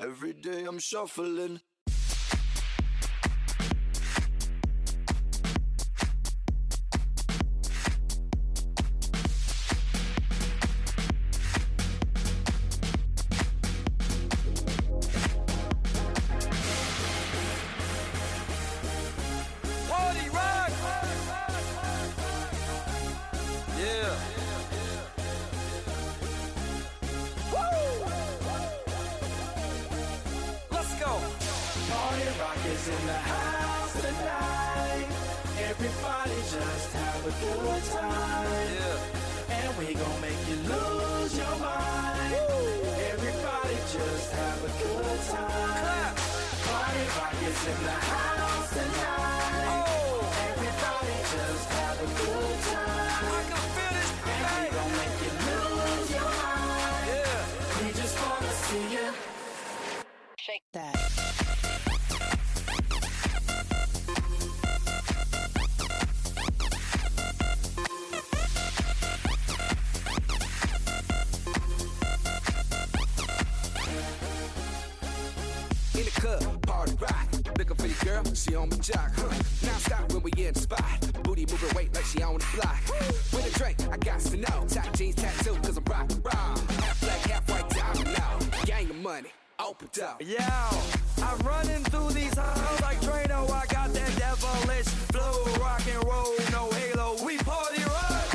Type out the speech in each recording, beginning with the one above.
Every day I'm shuffling. Yeah. Party rock is in the house tonight. Everybody just have a good time. Yeah. And we gon' make you lose your mind. Everybody just have a good time. Clap. Party rock is in the house tonight. Girl, she on my jock. Huh. Now stop when we in the spot. Booty moving weight like she on the block. With a drink, I got to know. Tight jeans tattoo, cause I'm rock raw. Half black, half white, diamond now. Gang of money, open up. Yo, I'm running through these halls like Drano. I got that devilish flow, rock and roll, no halo. We party rock.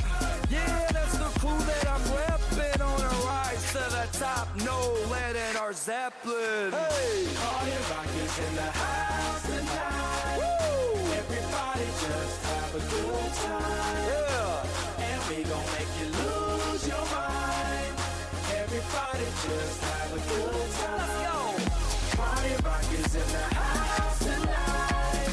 Yeah, that's the clue that I'm repping on a rise to the top. No lead in our Zeppelin. Hey, Party rock is in the house just have a good time. Let's go. Party rock is in the house tonight.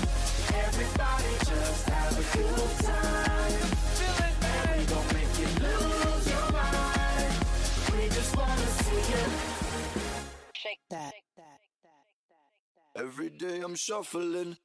Everybody just have a good time. Feel it, And we gon' make you lose your mind. We just wanna see you. Shake that. Every day I'm shuffling.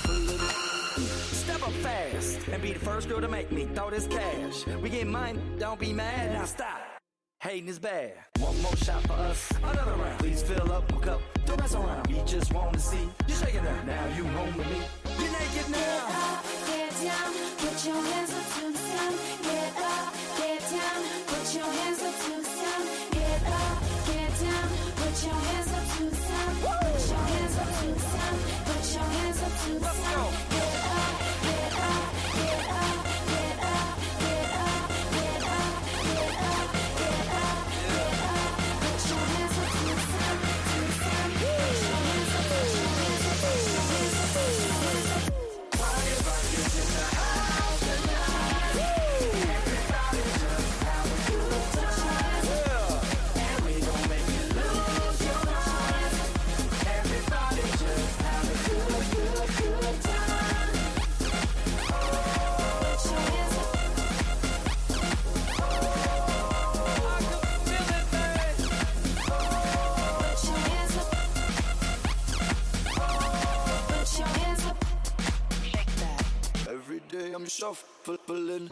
Shuffling, shuffling. Step up fast and be the first girl to make me throw this cash. We get mine, don't be mad. Now stop. Hating is bad. One more shot for us, another round. Please fill up my cup, don't mess around. We just want to see you shaking her. Now you home with me. You're naked now. up, get down, put your hands up to the sun. Get I'm shuffling.